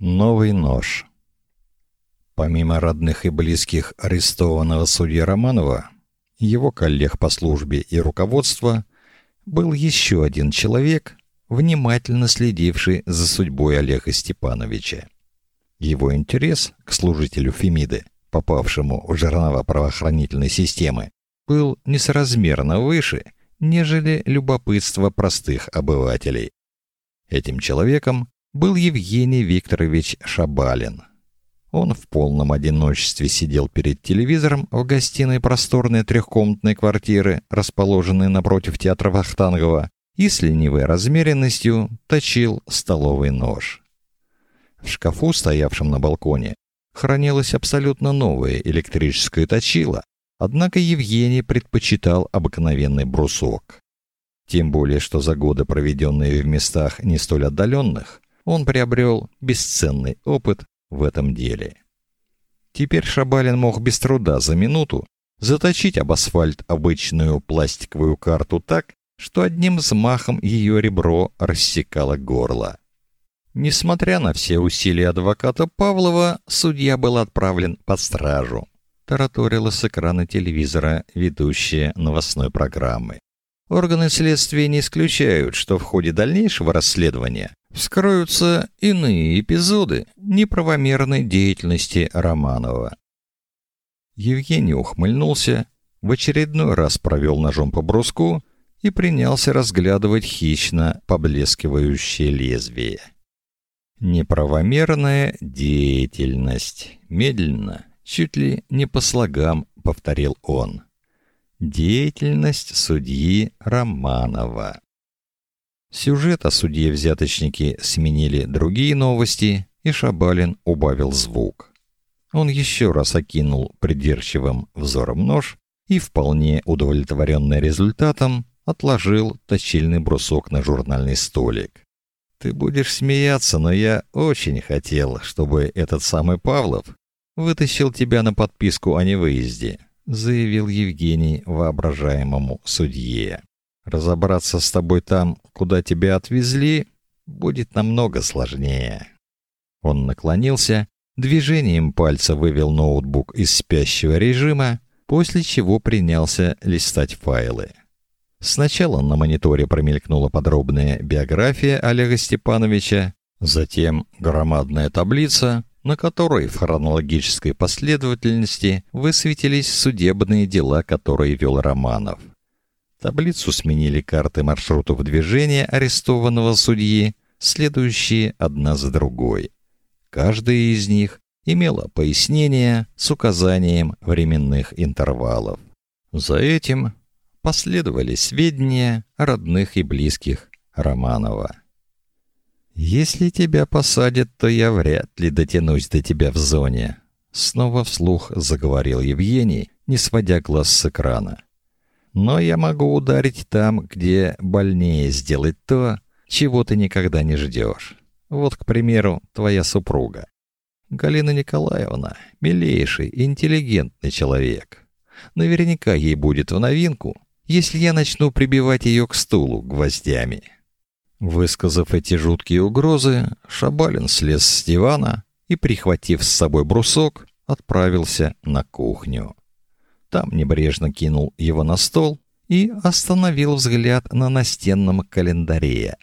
Новый нож. Помимо родных и близких арестованного судьи Романова, его коллег по службе и руководства, был еще один человек, внимательно следивший за судьбой Олега Степановича. Его интерес к служителю Фемиды, попавшему в жернова правоохранительной системы, был несоразмерно выше, нежели любопытство простых обывателей. Этим человеком был Евгений Викторович Шабалин. Он в полном одиночестве сидел перед телевизором в гостиной просторной трехкомнатной квартиры, расположенной напротив театра Вахтангова, и с ленивой размеренностью точил столовый нож. В шкафу, стоявшем на балконе, хранилось абсолютно новое электрическое точило, однако Евгений предпочитал обыкновенный брусок. Тем более, что за годы, проведенные в местах не столь отдаленных, он приобрел бесценный опыт в этом деле. Теперь Шабалин мог без труда за минуту заточить об асфальт обычную пластиковую карту так, что одним взмахом ее ребро рассекало горло. Несмотря на все усилия адвоката Павлова, судья был отправлен под стражу. Тараторила с экрана телевизора ведущая новостной программы. Органы следствия не исключают, что в ходе дальнейшего расследования вскроются иные эпизоды неправомерной деятельности Романова. Евгений ухмыльнулся, в очередной раз провел ножом по бруску и принялся разглядывать хищно поблескивающее лезвие. Неправомерная деятельность. Медленно, чуть ли не по слогам повторил он. Деятельность судьи Романова. Сюжет о судье-взяточнике сменили другие новости, и Шабалин убавил звук. Он еще раз окинул придирчивым взором нож и, вполне удовлетворенный результатом, отложил точильный брусок на журнальный столик. Ты будешь смеяться, но я очень хотел, чтобы этот самый Павлов вытащил тебя на подписку о невыезде, заявил Евгений воображаемому судье. Разобраться с тобой там, куда тебя отвезли, будет намного сложнее. Он наклонился, движением пальца вывел ноутбук из спящего режима, после чего принялся листать файлы. Сначала на мониторе промелькнула подробная биография Олега Степановича, затем громадная таблица, на которой в хронологической последовательности высветились судебные дела, которые вел Романов. Таблицу сменили карты маршрутов движения арестованного судьи, следующие одна за другой. Каждая из них имела пояснение с указанием временных интервалов. За этим последовали сведения родных и близких Романова. Если тебя посадят, то я вряд ли дотянусь до тебя в зоне, снова вслух заговорил Евгений, не сводя глаз с экрана но я могу ударить там, где больнее сделать то, чего ты никогда не ждешь. Вот, к примеру, твоя супруга. Галина Николаевна — милейший, интеллигентный человек. Наверняка ей будет в новинку, если я начну прибивать ее к стулу гвоздями. Высказав эти жуткие угрозы, Шабалин слез с дивана и, прихватив с собой брусок, отправился на кухню. Там небрежно кинул его на стол и остановил взгляд на настенном календаре.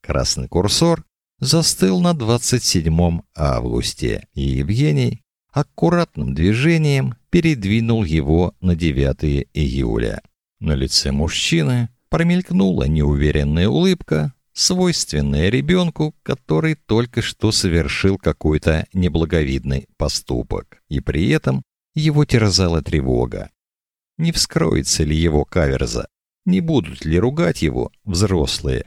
Красный курсор застыл на 27 августе, и Евгений аккуратным движением передвинул его на 9 июля. На лице мужчины промелькнула неуверенная улыбка, свойственная ребенку, который только что совершил какой-то неблаговидный поступок, и при этом его терзала тревога. Не вскроется ли его каверза? Не будут ли ругать его взрослые?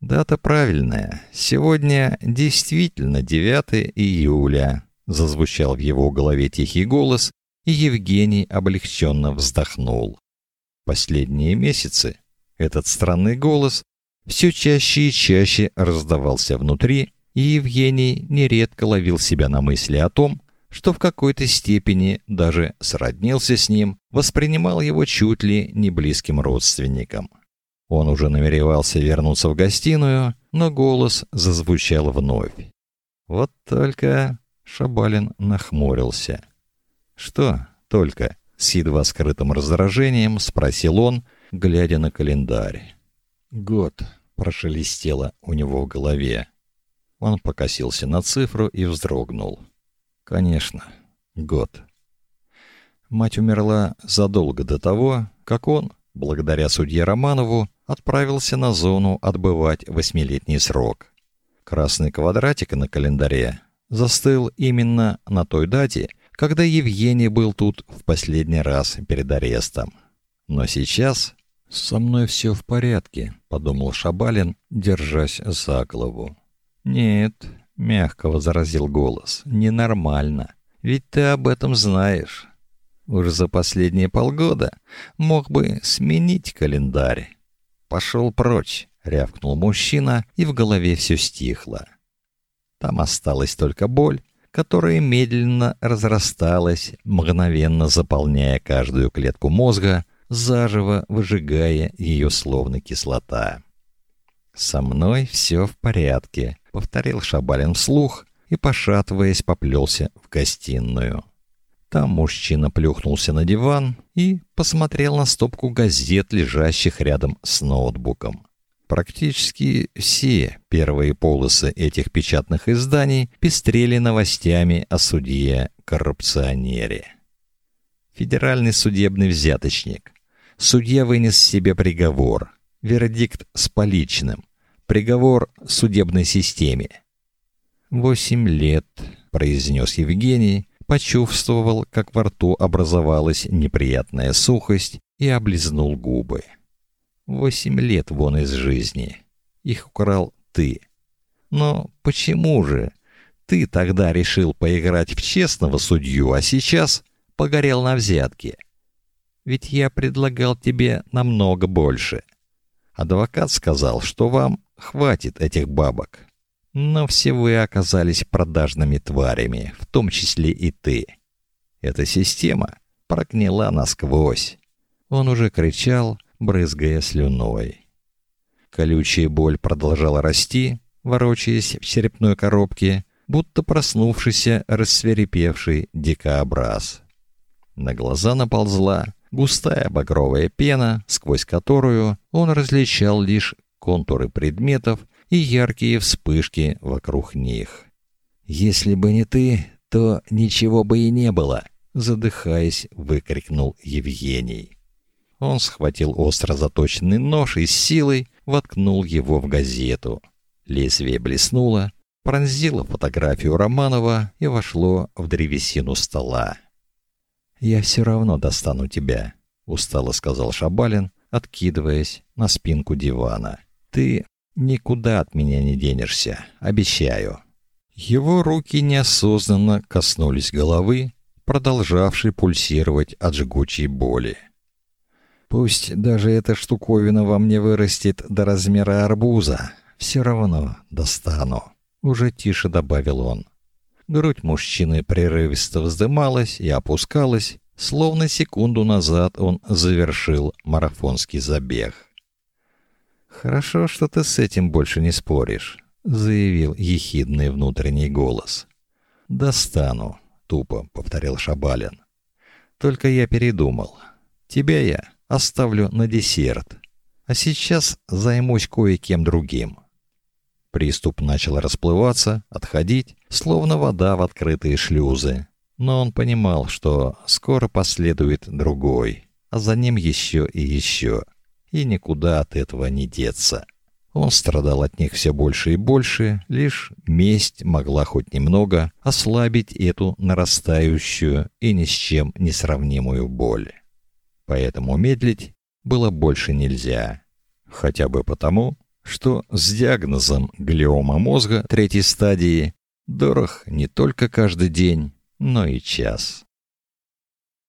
Дата правильная. Сегодня действительно 9 июля. Зазвучал в его голове тихий голос, и Евгений облегченно вздохнул. Последние месяцы этот странный голос все чаще и чаще раздавался внутри, и Евгений нередко ловил себя на мысли о том, что в какой-то степени даже сроднился с ним, воспринимал его чуть ли не близким родственником. Он уже намеревался вернуться в гостиную, но голос зазвучал вновь. Вот только Шабалин нахмурился. Что только? С едва скрытым раздражением спросил он, глядя на календарь. Год прошелестело у него в голове. Он покосился на цифру и вздрогнул. Конечно, год. Мать умерла задолго до того, как он, благодаря судье Романову, отправился на зону отбывать восьмилетний срок. Красный квадратик на календаре застыл именно на той дате, когда Евгений был тут в последний раз перед арестом. Но сейчас со мной все в порядке, подумал Шабалин, держась за голову. Нет, мягко возразил голос. Ненормально. Ведь ты об этом знаешь. Уже за последние полгода мог бы сменить календарь. Пошел прочь, рявкнул мужчина, и в голове все стихло. Там осталась только боль, которая медленно разрасталась, мгновенно заполняя каждую клетку мозга, заживо выжигая ее словно кислота. Со мной все в порядке, повторил Шабалин вслух и пошатываясь поплелся в гостиную. Там мужчина плюхнулся на диван и посмотрел на стопку газет, лежащих рядом с ноутбуком. Практически все первые полосы этих печатных изданий пестрели новостями о судье-коррупционере. Федеральный судебный взяточник. Судья вынес себе приговор. Вердикт с поличным. Приговор судебной системе. «Восемь лет», — произнес Евгений, почувствовал, как во рту образовалась неприятная сухость и облизнул губы. Восемь лет вон из жизни. Их украл ты. Но почему же ты тогда решил поиграть в честного судью, а сейчас погорел на взятке? Ведь я предлагал тебе намного больше. Адвокат сказал, что вам хватит этих бабок. Но все вы оказались продажными тварями, в том числе и ты. Эта система прогнила насквозь. Он уже кричал, брызгая слюной. Колючая боль продолжала расти, ворочаясь в черепной коробке, будто проснувшийся, рассверепевший дикобраз. На глаза наползла густая багровая пена, сквозь которую он различал лишь контуры предметов и яркие вспышки вокруг них. Если бы не ты, то ничего бы и не было, задыхаясь, выкрикнул Евгений. Он схватил остро заточенный нож и с силой воткнул его в газету. Лезвие блеснуло, пронзило фотографию Романова и вошло в древесину стола. Я все равно достану тебя, устало сказал Шабалин, откидываясь на спинку дивана. Ты никуда от меня не денешься, обещаю. Его руки неосознанно коснулись головы, продолжавшей пульсировать от жгучей боли. Пусть даже эта штуковина во мне вырастет до размера арбуза, все равно достану, уже тише добавил он. Грудь мужчины прерывисто вздымалась и опускалась, словно секунду назад он завершил марафонский забег. Хорошо, что ты с этим больше не споришь, заявил ехидный внутренний голос. Достану, тупо повторил Шабалин. Только я передумал. Тебя я оставлю на десерт. А сейчас займусь кое-кем другим. Приступ начал расплываться, отходить, словно вода в открытые шлюзы. Но он понимал, что скоро последует другой, а за ним еще и еще, и никуда от этого не деться. Он страдал от них все больше и больше, лишь месть могла хоть немного ослабить эту нарастающую и ни с чем не сравнимую боль. Поэтому медлить было больше нельзя. Хотя бы потому, что с диагнозом глиома мозга третьей стадии дорог не только каждый день, но и час.